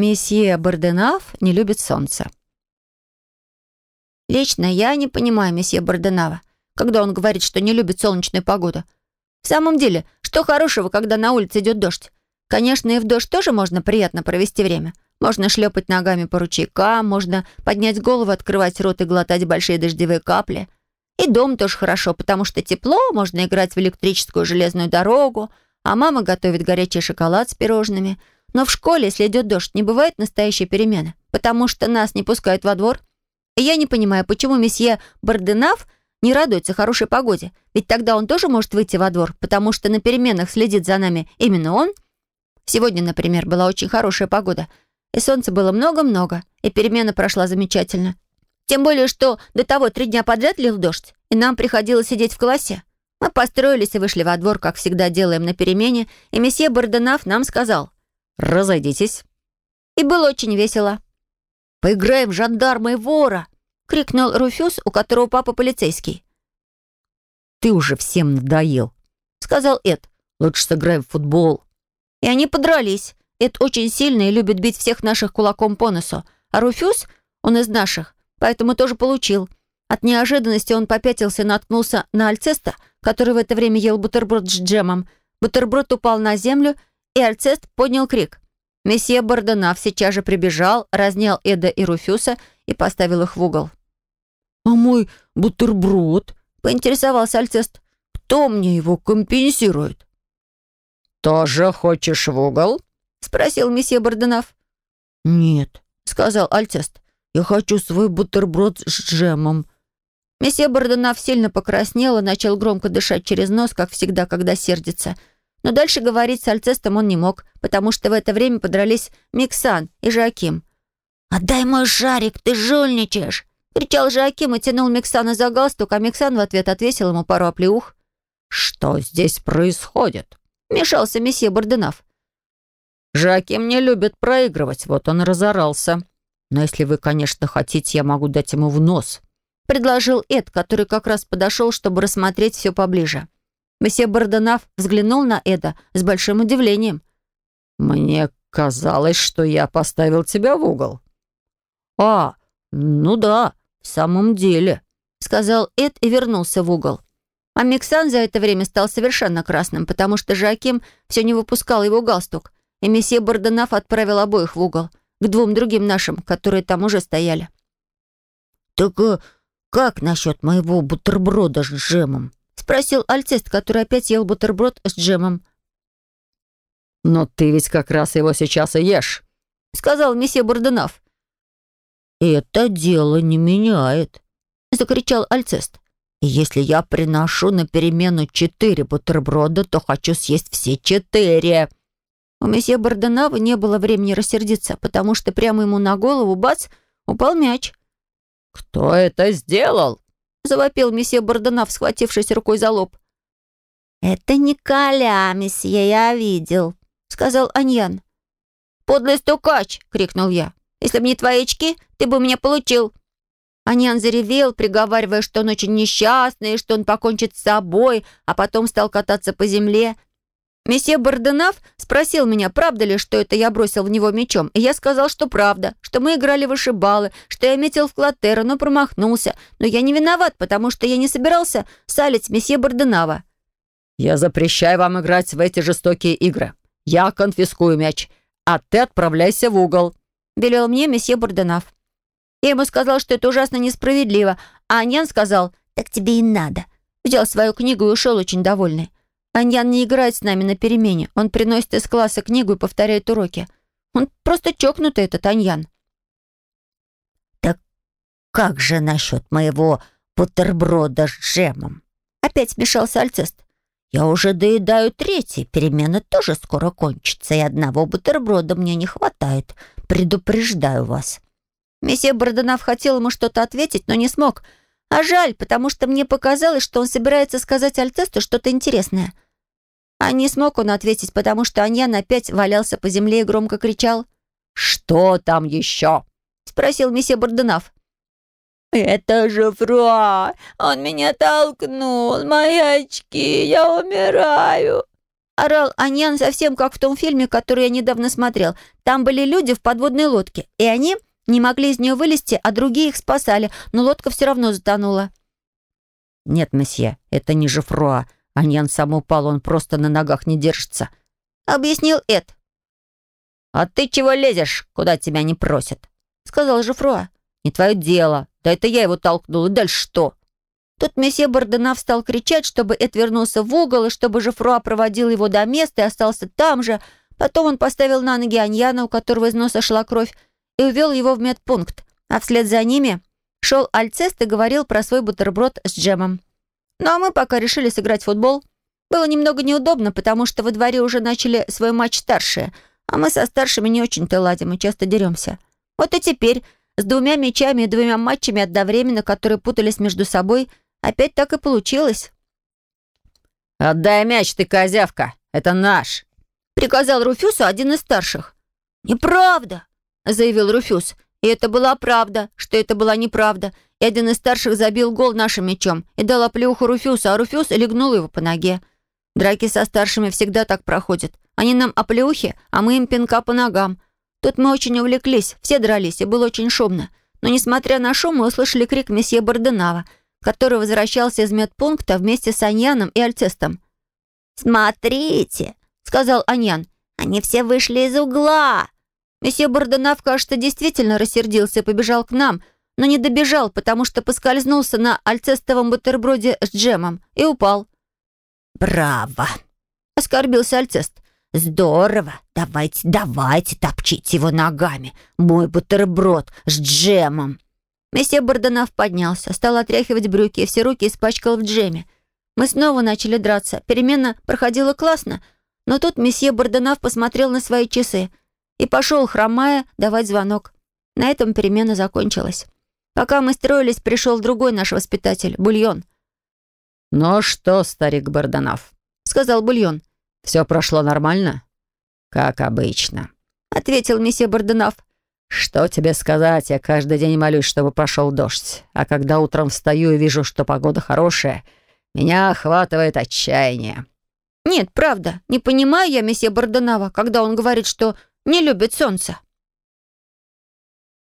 Месье Барденав не любит солнце. Лично я не понимаю месье Барденава, когда он говорит, что не любит солнечную погоду. В самом деле, что хорошего, когда на улице идет дождь? Конечно, и в дождь тоже можно приятно провести время. Можно шлепать ногами по ручейкам, можно поднять голову, открывать рот и глотать большие дождевые капли. И дом тоже хорошо, потому что тепло, можно играть в электрическую железную дорогу, а мама готовит горячий шоколад с пирожными. Но в школе, если идет дождь, не бывает настоящей перемены, потому что нас не пускают во двор. И я не понимаю, почему месье Барденав не радуется хорошей погоде, ведь тогда он тоже может выйти во двор, потому что на переменах следит за нами именно он. Сегодня, например, была очень хорошая погода — и солнца было много-много, и перемена прошла замечательно. Тем более, что до того три дня подряд лил дождь, и нам приходилось сидеть в классе. Мы построились и вышли во двор, как всегда делаем на перемене, и месье Барденав нам сказал «Разойдитесь». И было очень весело. «Поиграем жандарма и вора!» — крикнул Руфюз, у которого папа полицейский. «Ты уже всем надоел», — сказал Эд. «Лучше сыграем в футбол». И они подрались. Эд очень сильный и любит бить всех наших кулаком по носу. А Руфюз, он из наших, поэтому тоже получил. От неожиданности он попятился и наткнулся на Альцеста, который в это время ел бутерброд с джемом. Бутерброд упал на землю, и Альцест поднял крик. Месье Барденав сейчас же прибежал, разнял Эда и Руфюса и поставил их в угол. «А мой бутерброд?» — поинтересовался Альцест. «Кто мне его компенсирует?» «Тоже хочешь в угол?» — спросил месье Барденав. «Нет», — сказал Альцест. «Я хочу свой бутерброд с джемом». Месье Барденав сильно покраснел и начал громко дышать через нос, как всегда, когда сердится. Но дальше говорить с Альцестом он не мог, потому что в это время подрались Миксан и Жаким. «Отдай мой шарик, ты жульничаешь!» — кричал Жаким и тянул Миксана за галстук, а Миксан в ответ отвесил ему пару оплеух. «Что здесь происходит?» — мешался месье Барденав. Жаким не любит проигрывать, вот он разорался. Но если вы, конечно, хотите, я могу дать ему в нос», — предложил Эд, который как раз подошел, чтобы рассмотреть все поближе. Месье Барденав взглянул на Эда с большим удивлением. «Мне казалось, что я поставил тебя в угол». «А, ну да, в самом деле», — сказал Эд и вернулся в угол. А Миксан за это время стал совершенно красным, потому что Жаким все не выпускал его галстук и месье Борденав отправил обоих в угол, к двум другим нашим, которые там уже стояли. «Так э, как насчет моего бутерброда с джемом?» — спросил Альцест, который опять ел бутерброд с джемом. «Но ты ведь как раз его сейчас и ешь», — сказал месье Борденав. «Это дело не меняет», — закричал Альцест. «И если я приношу на перемену четыре бутерброда, то хочу съесть все четыре». У месье Барденава не было времени рассердиться, потому что прямо ему на голову, бац, упал мяч. «Кто это сделал?» — завопил месье Барденав, схватившись рукой за лоб. «Это не Коля, месье, я видел», — сказал Аньян. «Подлый стукач!» — крикнул я. «Если бы не твои очки, ты бы меня получил!» Аньян заревел, приговаривая, что он очень несчастный, что он покончит с собой, а потом стал кататься по земле, Месье Барденав спросил меня, правда ли, что это я бросил в него мечом, и я сказал, что правда, что мы играли в вышибалы, что я метил в Клотера, но промахнулся. Но я не виноват, потому что я не собирался салить месье Барденава. «Я запрещаю вам играть в эти жестокие игры. Я конфискую мяч, а ты отправляйся в угол», — велел мне месье Барденав. Я ему сказал, что это ужасно несправедливо, а Аньян сказал, «Так тебе и надо». Взял свою книгу и ушел очень довольный. Аньян не играет с нами на перемене. Он приносит из класса книгу и повторяет уроки. Он просто чокнутый, этот Аньян. «Так как же насчет моего бутерброда с джемом?» Опять смешался Альцест. «Я уже доедаю третий. Перемена тоже скоро кончится, и одного бутерброда мне не хватает. Предупреждаю вас». Месье Бордонав хотел ему что-то ответить, но не смог. А жаль, потому что мне показалось, что он собирается сказать Альцесту что-то интересное. А не смог он ответить, потому что Аньян опять валялся по земле и громко кричал. «Что там еще?» — спросил месье Бордунав. «Это же Фруа! Он меня толкнул! Мои очки! Я умираю!» орал Аньян совсем как в том фильме, который я недавно смотрел. Там были люди в подводной лодке, и они не могли из нее вылезти, а другие их спасали, но лодка все равно затонула. «Нет, месье, это не Жифруа. Аньян сам упал, он просто на ногах не держится», — объяснил Эд. «А ты чего лезешь, куда тебя не просят?» — сказал Жифруа. «Не твое дело. Да это я его толкнул, и дальше что?» Тут месье Барденав стал кричать, чтобы Эд вернулся в угол, и чтобы Жифруа проводил его до места и остался там же. Потом он поставил на ноги Аньяна, у которого из носа шла кровь, и увел его в медпункт. А вслед за ними шел Альцест и говорил про свой бутерброд с джемом. Ну а мы пока решили сыграть в футбол. Было немного неудобно, потому что во дворе уже начали свой матч старшие, а мы со старшими не очень-то ладим и часто деремся. Вот и теперь с двумя мячами и двумя матчами одновременно, которые путались между собой, Опять так и получилось. «Отдай мяч, ты козявка! Это наш!» Приказал Руфюсу один из старших. «Неправда!» — заявил Руфюс. И это была правда, что это была неправда. И один из старших забил гол нашим мячом и дал оплеуху Руфюсу, а Руфюс легнул его по ноге. Драки со старшими всегда так проходят. Они нам оплеухи, а мы им пинка по ногам. Тут мы очень увлеклись, все дрались, и было очень шумно. Но, несмотря на шум, мы услышали крик месье Барденава — который возвращался из медпункта вместе с Аньяном и Альцестом. «Смотрите», — сказал Аньян, — «они все вышли из угла». Месье Барденав, кажется, действительно рассердился и побежал к нам, но не добежал, потому что поскользнулся на альцестовом бутерброде с джемом и упал. «Браво!» — оскорбился Альцест. «Здорово! Давайте, давайте, топчите его ногами! Мой бутерброд с джемом!» Месье Бордонав поднялся, стал отряхивать брюки и все руки испачкал в джеме. Мы снова начали драться. Перемена проходила классно, но тут месье Бордонав посмотрел на свои часы и пошел, хромая, давать звонок. На этом перемена закончилась. Пока мы строились, пришел другой наш воспитатель, Бульон. «Ну что, старик Бордонав?» — сказал Бульон. «Все прошло нормально?» «Как обычно», — ответил месье Бордонав. «Что тебе сказать? Я каждый день молюсь, чтобы пошел дождь. А когда утром встаю и вижу, что погода хорошая, меня охватывает отчаяние». «Нет, правда. Не понимаю я месье Барденава, когда он говорит, что не любит солнце».